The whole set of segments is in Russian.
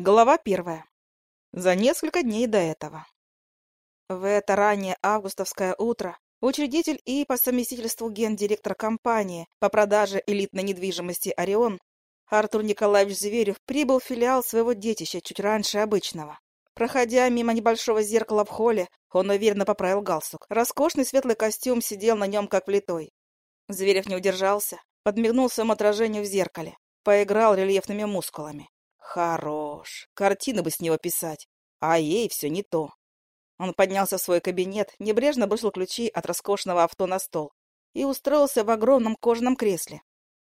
Глава первая. За несколько дней до этого. В это раннее августовское утро учредитель и по совместительству гендиректор компании по продаже элитной недвижимости «Орион» Артур Николаевич Зверев прибыл в филиал своего детища чуть раньше обычного. Проходя мимо небольшого зеркала в холле, он уверенно поправил галстук. Роскошный светлый костюм сидел на нем как влитой. Зверев не удержался, подмигнул своему отражению в зеркале, поиграл рельефными мускулами. Хорош. Картины бы с него писать. А ей все не то. Он поднялся в свой кабинет, небрежно бросил ключи от роскошного авто на стол и устроился в огромном кожаном кресле.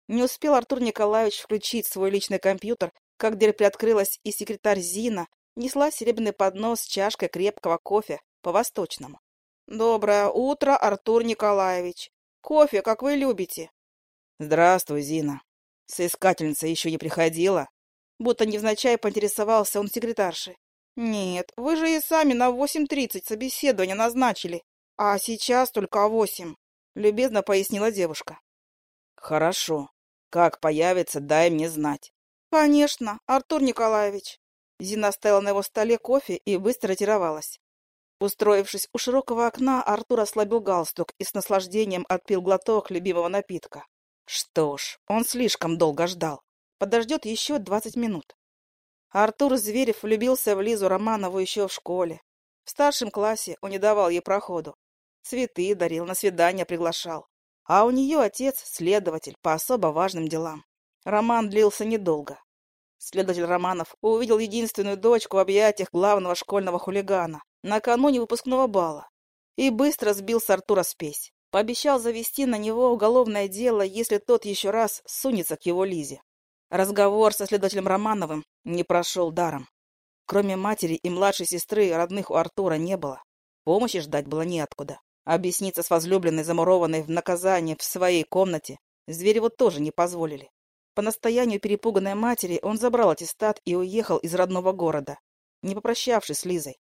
Не успел Артур Николаевич включить свой личный компьютер, как дверь приоткрылась, и секретарь Зина несла серебряный поднос с чашкой крепкого кофе по-восточному. «Доброе утро, Артур Николаевич. Кофе, как вы любите». «Здравствуй, Зина. Соискательница еще не приходила?» Будто невзначай поинтересовался он секретарши. «Нет, вы же и сами на восемь тридцать собеседование назначили, а сейчас только восемь», — любезно пояснила девушка. «Хорошо. Как появится, дай мне знать». «Конечно, Артур Николаевич». Зина стояла на его столе кофе и быстро ретировалась. Устроившись у широкого окна, Артур ослабил галстук и с наслаждением отпил глоток любимого напитка. Что ж, он слишком долго ждал подождет еще двадцать минут. Артур Зверев влюбился в Лизу Романову еще в школе. В старшем классе он не давал ей проходу. Цветы дарил, на свидание приглашал. А у нее отец – следователь по особо важным делам. Роман длился недолго. Следователь Романов увидел единственную дочку в объятиях главного школьного хулигана накануне выпускного бала и быстро сбил с Артура спесь. Пообещал завести на него уголовное дело, если тот еще раз сунется к его Лизе. Разговор со следователем Романовым не прошел даром. Кроме матери и младшей сестры, родных у Артура не было. Помощи ждать было неоткуда. Объясниться с возлюбленной, замурованной в наказание в своей комнате, Звереву тоже не позволили. По настоянию перепуганной матери он забрал аттестат и уехал из родного города, не попрощавшись с Лизой.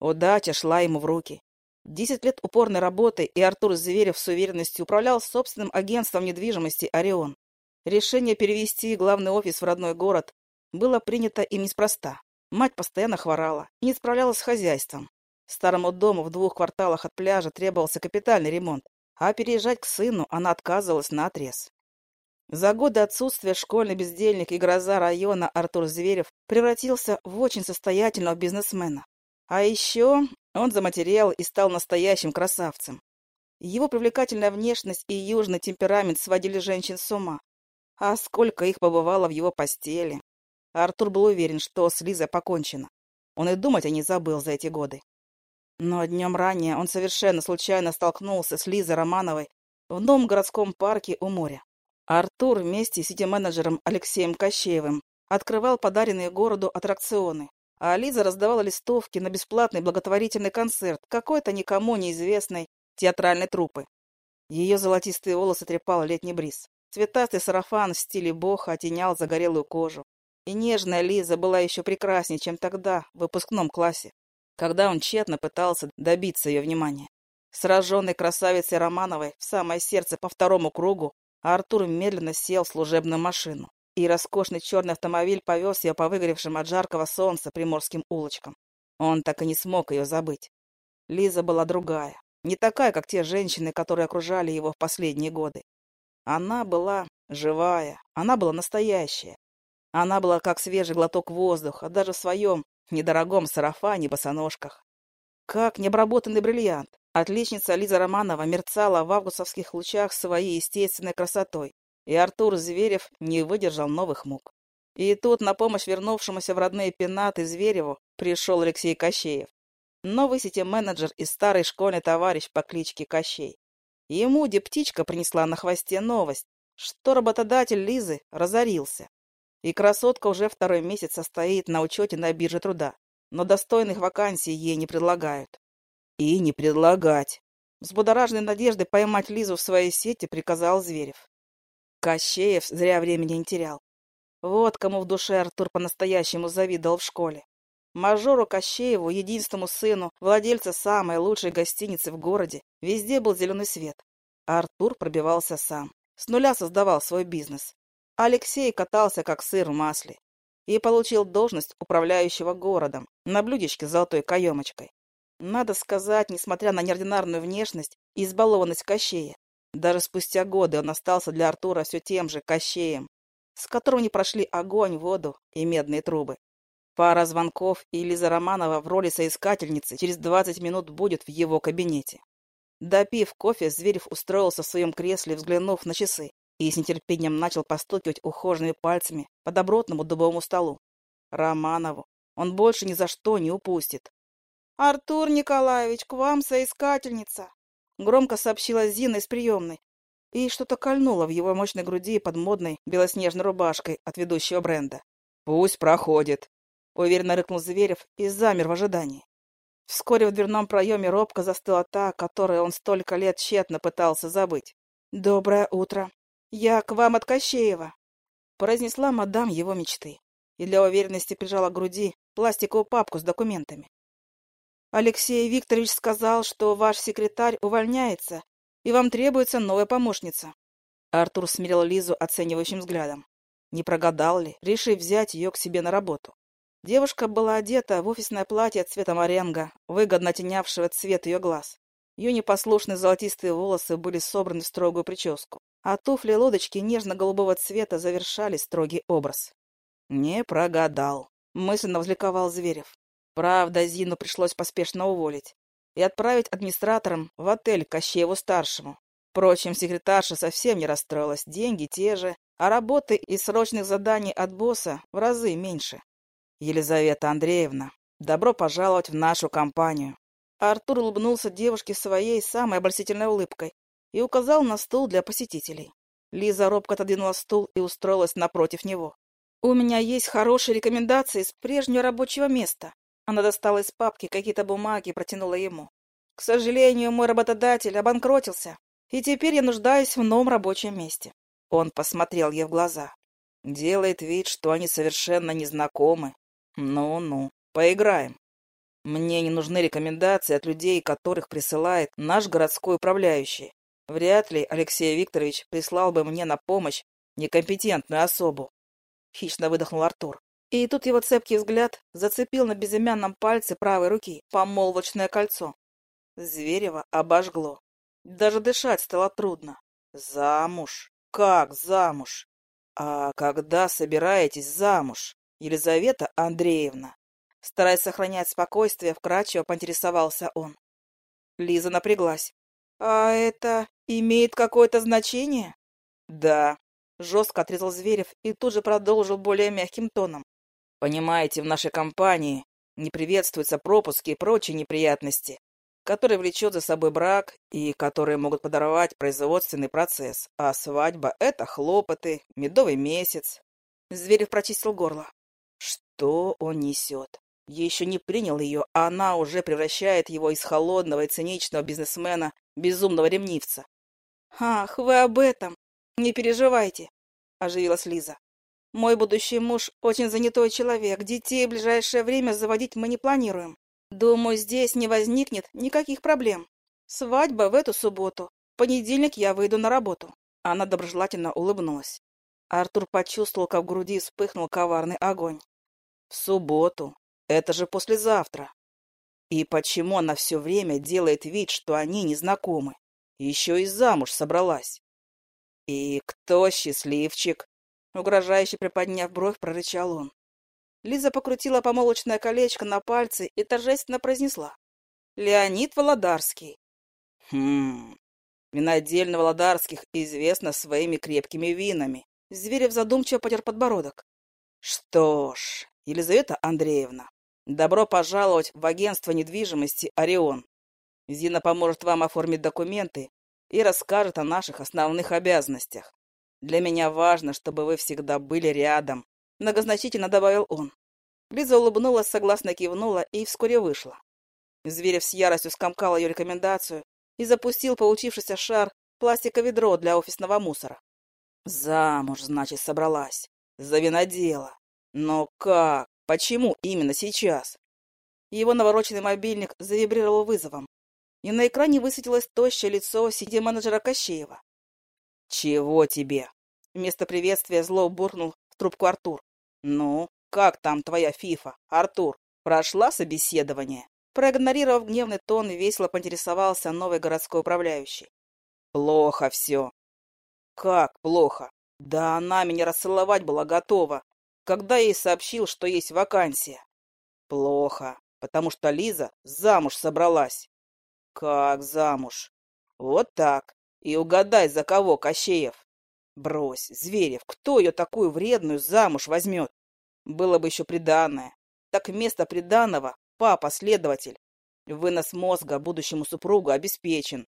Удача шла ему в руки. Десять лет упорной работы, и Артур Зверев с уверенностью управлял собственным агентством недвижимости «Орион». Решение перевести главный офис в родной город было принято им неспроста. Мать постоянно хворала и не справлялась с хозяйством. Старому дому в двух кварталах от пляжа требовался капитальный ремонт, а переезжать к сыну она отказывалась наотрез. За годы отсутствия школьный бездельник и гроза района Артур Зверев превратился в очень состоятельного бизнесмена. А еще он заматерел и стал настоящим красавцем. Его привлекательная внешность и южный темперамент сводили женщин с ума. А сколько их побывало в его постели. Артур был уверен, что с Лизой покончено. Он и думать о ней забыл за эти годы. Но днем ранее он совершенно случайно столкнулся с Лизой Романовой в новом городском парке у моря. Артур вместе с сити-менеджером Алексеем Кощеевым открывал подаренные городу аттракционы, а Лиза раздавала листовки на бесплатный благотворительный концерт какой-то никому неизвестной театральной труппы. Ее золотистые волосы трепал летний бриз. Цветастый сарафан в стиле боха оттенял загорелую кожу. И нежная Лиза была еще прекраснее, чем тогда, в выпускном классе, когда он тщетно пытался добиться ее внимания. Сраженный красавицей Романовой в самое сердце по второму кругу, Артур медленно сел в служебную машину, и роскошный черный автомобиль повез ее по выгоревшим от жаркого солнца приморским улочкам. Он так и не смог ее забыть. Лиза была другая, не такая, как те женщины, которые окружали его в последние годы. Она была живая, она была настоящая. Она была как свежий глоток воздуха, даже в своем недорогом сарафане босоножках. Как необработанный бриллиант, отличница Лиза Романова мерцала в августовских лучах своей естественной красотой, и Артур Зверев не выдержал новых мук. И тут на помощь вернувшемуся в родные пенаты Звереву пришел Алексей Кощеев. Новый сети-менеджер и старый школьный товарищ по кличке Кощей. Ему дептичка принесла на хвосте новость, что работодатель Лизы разорился. И красотка уже второй месяц состоит на учете на бирже труда, но достойных вакансий ей не предлагают. И не предлагать. Взбудораженной надеждой поймать Лизу в своей сети приказал Зверев. Кощеев зря времени не терял. Вот кому в душе Артур по-настоящему завидовал в школе. Мажору Кощееву, единственному сыну, владельца самой лучшей гостиницы в городе, везде был зеленый свет. А Артур пробивался сам. С нуля создавал свой бизнес. Алексей катался, как сыр в масле. и получил должность управляющего городом на блюдечке с золотой каемочкой. Надо сказать, несмотря на неординарную внешность и избалованность Кощея, даже спустя годы он остался для Артура все тем же Кощеем, с которым не прошли огонь, воду и медные трубы. Пара звонков, и Лиза Романова в роли соискательницы через двадцать минут будет в его кабинете. Допив кофе, Зверев устроился в своем кресле, взглянув на часы, и с нетерпением начал постукивать ухоженными пальцами по добротному дубовому столу. Романову он больше ни за что не упустит. «Артур Николаевич, к вам соискательница!» Громко сообщила Зина из приемной. И что-то кольнуло в его мощной груди под модной белоснежной рубашкой от ведущего бренда. «Пусть проходит», — уверенно рыкнул Зверев и замер в ожидании. Вскоре в дверном проеме робко застыла та, которую он столько лет тщетно пытался забыть. «Доброе утро. Я к вам от Кощеева», — произнесла мадам его мечты и для уверенности прижала к груди пластиковую папку с документами. Алексей Викторович сказал, что ваш секретарь увольняется, и вам требуется новая помощница. Артур смирил Лизу оценивающим взглядом. Не прогадал ли, решив взять ее к себе на работу? Девушка была одета в офисное платье цвета моренго, выгодно тенявшего цвет ее глаз. Ее непослушные золотистые волосы были собраны в строгую прическу, а туфли-лодочки нежно-голубого цвета завершали строгий образ. «Не прогадал», — мысленно взликовал Зверев. Правда, Зину пришлось поспешно уволить и отправить администратором в отель Кощееву-старшему. Впрочем, секретарша совсем не расстроилась, деньги те же, а работы и срочных заданий от босса в разы меньше. Елизавета Андреевна, добро пожаловать в нашу компанию. Артур улыбнулся девушке своей самой обольстительной улыбкой и указал на стул для посетителей. Лиза робко отодвинула стул и устроилась напротив него. «У меня есть хорошие рекомендации с прежнего рабочего места. Она достала из папки какие-то бумаги и протянула ему. «К сожалению, мой работодатель обанкротился, и теперь я нуждаюсь в новом рабочем месте». Он посмотрел ей в глаза. Делает вид, что они совершенно незнакомы. Ну-ну, поиграем. Мне не нужны рекомендации от людей, которых присылает наш городской управляющий. Вряд ли Алексей Викторович прислал бы мне на помощь некомпетентную особу. Хищно выдохнул Артур. И тут его цепкий взгляд зацепил на безымянном пальце правой руки помолвочное кольцо. Зверева обожгло. Даже дышать стало трудно. Замуж? Как замуж? А когда собираетесь замуж, Елизавета Андреевна? Стараясь сохранять спокойствие, вкрадчиво поинтересовался он. Лиза напряглась. «А это имеет какое-то значение?» «Да», — жестко отрезал Зверев и тут же продолжил более мягким тоном. Понимаете, в нашей компании не приветствуются пропуски и прочие неприятности, которые влечет за собой брак и которые могут подорвать производственный процесс. А свадьба — это хлопоты, медовый месяц. Зверев прочистил горло. Что он несет? Еще не принял ее, а она уже превращает его из холодного и циничного бизнесмена безумного ремнивца. «Ах, вы об этом! Не переживайте!» — оживилась Лиза. Мой будущий муж очень занятой человек. Детей в ближайшее время заводить мы не планируем. Думаю, здесь не возникнет никаких проблем. Свадьба в эту субботу. В понедельник я выйду на работу. Она доброжелательно улыбнулась. Артур почувствовал, как в груди вспыхнул коварный огонь. В субботу. Это же послезавтра. И почему она все время делает вид, что они не знакомы? Еще и замуж собралась. И кто счастливчик? Угрожающе приподняв бровь, прорычал он. Лиза покрутила помолочное колечко на пальце и торжественно произнесла. «Леонид Володарский». «Хм... Винодельня Володарских известна своими крепкими винами». Зверев задумчиво потер подбородок. «Что ж, Елизавета Андреевна, добро пожаловать в агентство недвижимости «Орион». Зина поможет вам оформить документы и расскажет о наших основных обязанностях. Для меня важно, чтобы вы всегда были рядом», — многозначительно добавил он. Лиза улыбнулась, согласно кивнула и вскоре вышла. Зверев с яростью скомкал ее рекомендацию и запустил получившийся шар в пластиковое ведро для офисного мусора. Замуж, значит, собралась. За винодела. Но как? Почему именно сейчас? Его навороченный мобильник завибрировал вызовом, и на экране высветилось тощее лицо сити-менеджера Кощеева. «Чего тебе?» Вместо приветствия зло буркнул в трубку Артур. «Ну, Как там твоя фифа, Артур? Прошла собеседование?» Проигнорировав гневный тон, весело поинтересовался новый городской управляющий. «Плохо все». «Как плохо? Да она меня расцеловать была готова, когда ей сообщил, что есть вакансия». «Плохо, потому что Лиза замуж собралась». «Как замуж?» «Вот так. И угадай, за кого, Кощеев?» «Брось, Зверев, кто ее такую вредную замуж возьмет? Было бы еще приданное. Так вместо приданного папа-следователь. Вынос мозга будущему супругу обеспечен.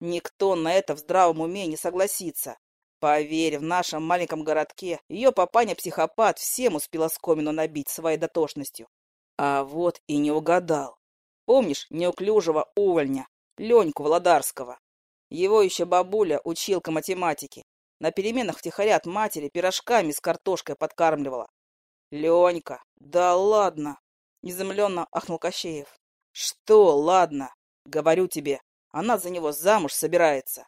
Никто на это в здравом уме не согласится. Поверь, в нашем маленьком городке ее папаня-психопат всем успела скомину набить своей дотошностью. А вот и не угадал. Помнишь неуклюжего увольня, Леньку Володарского? Его еще бабуля, училка математики, на переменах втихаря от матери пирожками с картошкой подкармливала. Ленька, да ладно, изумленно ахнул Кощеев. Что, ладно? Говорю тебе, она за него замуж собирается.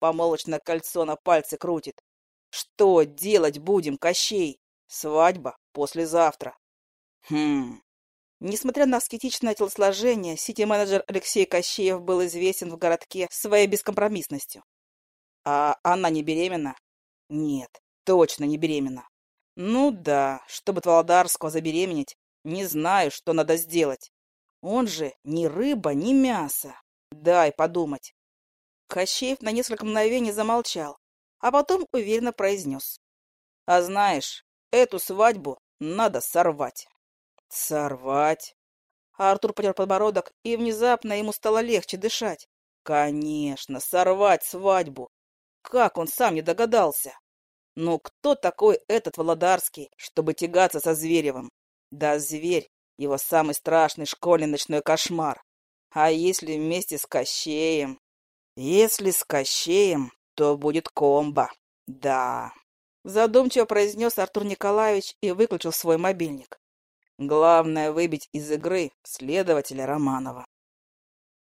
Помолочное кольцо на пальце крутит. Что делать будем, Кощей? Свадьба послезавтра. Хм. Несмотря на аскетичное телосложение, сити-менеджер Алексей Кощеев был известен в городке своей бескомпромиссностью. А она не беременна? Нет, точно не беременна. Ну да, чтобы Володарского забеременеть, не знаю, что надо сделать. Он же ни рыба, ни мясо. Дай подумать. Кощеев на несколько мгновений замолчал, а потом уверенно произнес. А знаешь, эту свадьбу надо сорвать. Сорвать? Артур потер подбородок, и внезапно ему стало легче дышать. Конечно, сорвать свадьбу. Как он сам не догадался? Но кто такой этот Володарский, чтобы тягаться со Зверевым? Да зверь — его самый страшный школьный ночной кошмар. А если вместе с Кощеем? Если с Кощеем, то будет комбо. Да. Задумчиво произнес Артур Николаевич и выключил свой мобильник. Главное выбить из игры следователя Романова.